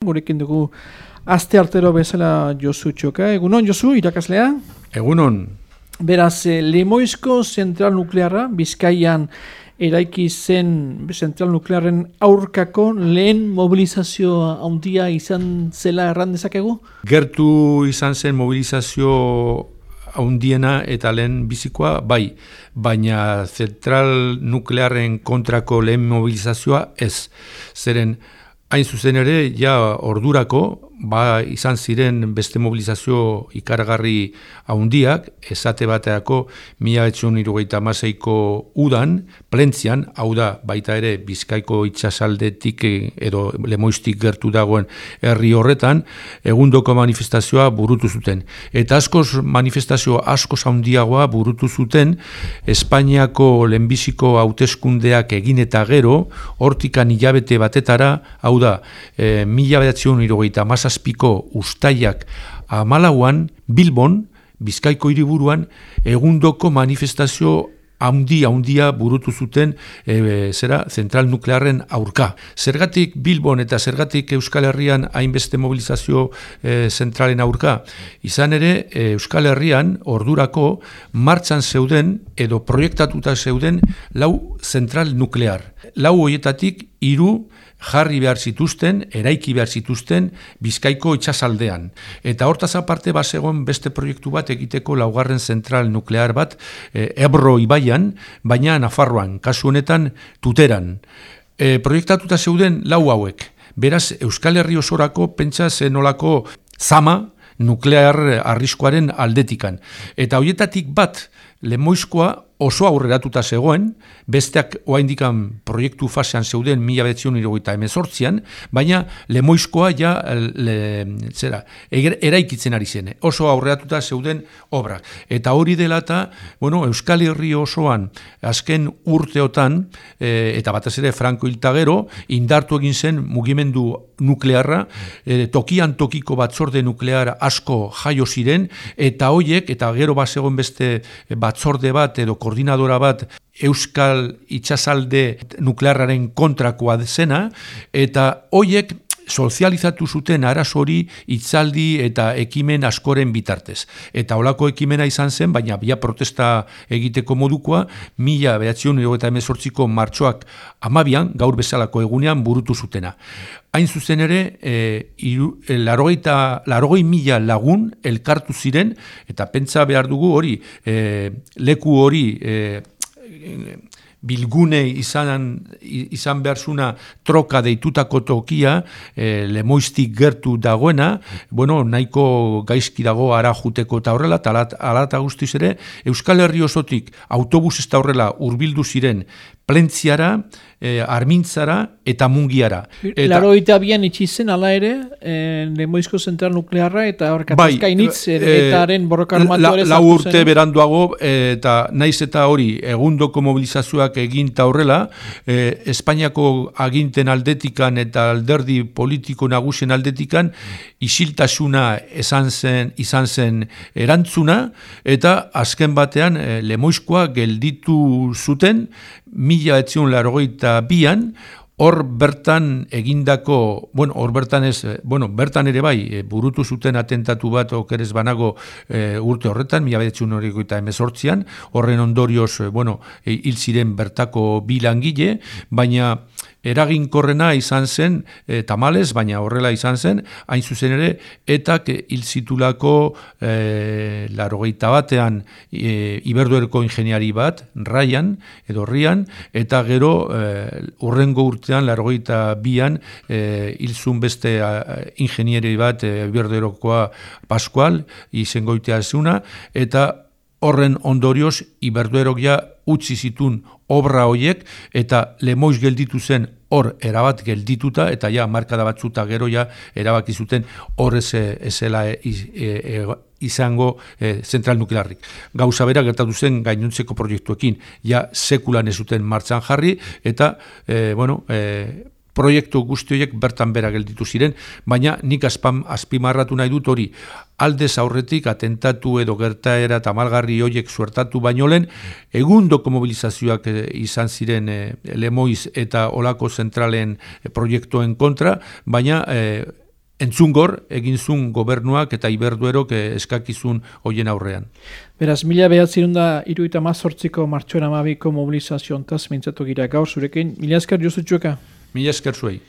Gurekin dugu aste artero bezala Josu Txoka. Egunon, Josu, irakaslea? Egunon. Beraz, eh, Lemoizko zentral nuklearra, Bizkaian eraiki zen zentral nuklearren aurkako lehen mobilizazioa handia izan zela erran dezakegu? Gertu izan zen mobilizazio handiena eta lehen bizikoa, bai, baina zentral nuklearren kontrako lehen mobilizazioa ez. Zeren, Hain zuzen ere, ja ordurako, ba izan ziren beste mobilizazio ikaragarri haundiak, esate bateako mila etxun irugaita udan, plentzian, hau da baita ere bizkaiko itxasaldetik edo lemoiztik gertu dagoen herri horretan, egundoko manifestazioa burutu zuten. Eta askoz manifestazio askoz haundiagoa burutu zuten Espainiako lehenbiziko hauteskundeak egin eta gero, hortikan hilabete batetara, hau da, e, mila behatzion irugaita mazazpiko ustaiak amalauan, Bilbon, Bizkaiko hiriburuan egundoko manifestazio haundi haundia burutu zuten e, zera zentral nuklearren aurka. Zergatik Bilbon eta zergatik Euskal Herrian hainbeste mobilizazio e, zentralen aurka. Izan ere Euskal Herrian ordurako martxan zeuden edo proiektatuta zeuden lau zentral nuklear. Lau hoietatik hiru jarri behar zituzten, eraiki behar zituzten Bizkaiko itxasaldean. Eta hortaz aparte basegon beste proiektu bat egiteko laugarren zentral nuklear bat e, Ebro Ibaian, baina Nafarroan, kasu honetan tuteran. E, proiektatuta zeuden lau hauek. Beraz, Euskal Herri osorako pentsa zenolako zama nuklear arriskoaren aldetikan. Eta hoietatik bat, lemoizkoa oso aurreratuta zegoen, besteak oaindikan proiektu fasean zeuden mila betzion irogoita emezortzian, baina lemoizkoa ja le, zera, eraikitzen ari zen, oso aurreratuta zeuden obrak. Eta hori dela eta, bueno, Euskal Herri osoan azken urteotan, e, eta batez ere Franco Iltagero, indartu egin zen mugimendu nuklearra, e, tokian tokiko batzorde nuklear asko jaio ziren, eta hoiek, eta gero bazegoen beste batzorde bat, edo koordinadora bat Euskal itxasalde nuklearraren kontrakoa zena, eta hoiek sozializatu zuten arazo hori itzaldi eta ekimen askoren bitartez. Eta holako ekimena izan zen, baina bia protesta egiteko modukoa, mila behatzion eta emezortziko martxoak amabian, gaur bezalako egunean, burutu zutena. Hain zuzen ere, e, iru, e, larogei mila lagun elkartu ziren, eta pentsa behar dugu hori, e, leku hori, e, bilgune izan, izan beharzuna troka deitutako tokia, e, lemoiztik gertu dagoena, bueno, nahiko gaizki dago ara juteko eta horrela, ala eta guztiz ere, Euskal Herri osotik autobus ez da horrela urbildu ziren plentziara, e, armintzara eta mungiara. Eta, Laro eta bian itxizen, ala ere, e, lemoizko zentral nuklearra eta hor katazkainitz bai, e, eta haren borroka armatu La urte beranduago, eta naiz eta hori, egundoko mobilizazioak eginta horrela, e, Espainiako aginten aldetikan eta alderdi politiko nagusien aldetikan, isiltasuna esan zen, izan zen erantzuna, eta azken batean e, lemoizkoa gelditu zuten, mila etzion largoita bian, hor bertan egindako, bueno, hor bertan ez, eh, bueno, bertan ere bai, eh, burutu zuten atentatu bat okerez banago e, urte horretan, mila behetxun horreko eta emezortzian, horren ondorioz, bueno, hil ziren bertako bilangile, baina eraginkorrena izan zen e, tamales, baina horrela izan zen, hain zuzen ere, etak hil zitulako e, larogeita batean e, iberduerko ingeniari bat, raian, edo rian, eta gero e, urrengo urtean, larogeita bian, e, hil zun beste ingenieri bat, e, iberduerokoa Pascual, izengoitea zuna, eta horren ondorioz iberduerok ja utzi zitun obra hoiek eta lemoiz gelditu zen hor erabat geldituta eta ja markada batzuta gero ja erabaki zuten hor ez ezela e, e, e, izango e, zentral nuklearrik. Gauza bera gertatu zen gainontzeko proiektuekin ja sekulan ez zuten martxan jarri eta e, bueno, e, proiektu guzti horiek bertan bera gelditu ziren, baina nik azpam, azpimarratu nahi dut hori aldez aurretik atentatu edo gertaera eta malgarri horiek suertatu baino lehen, egundoko mobilizazioak eh, izan ziren e, lemoiz eta olako zentralen e, proiektuen kontra, baina entzungor egin zun gobernuak eta iberduerok eskakizun hoien aurrean. Beraz, mila behatzen da iruita mazortziko martxoen amabiko mobilizazio ontaz mintzatu gira gaur zurekin. Mila esker jozutxueka? Mila esker zuei.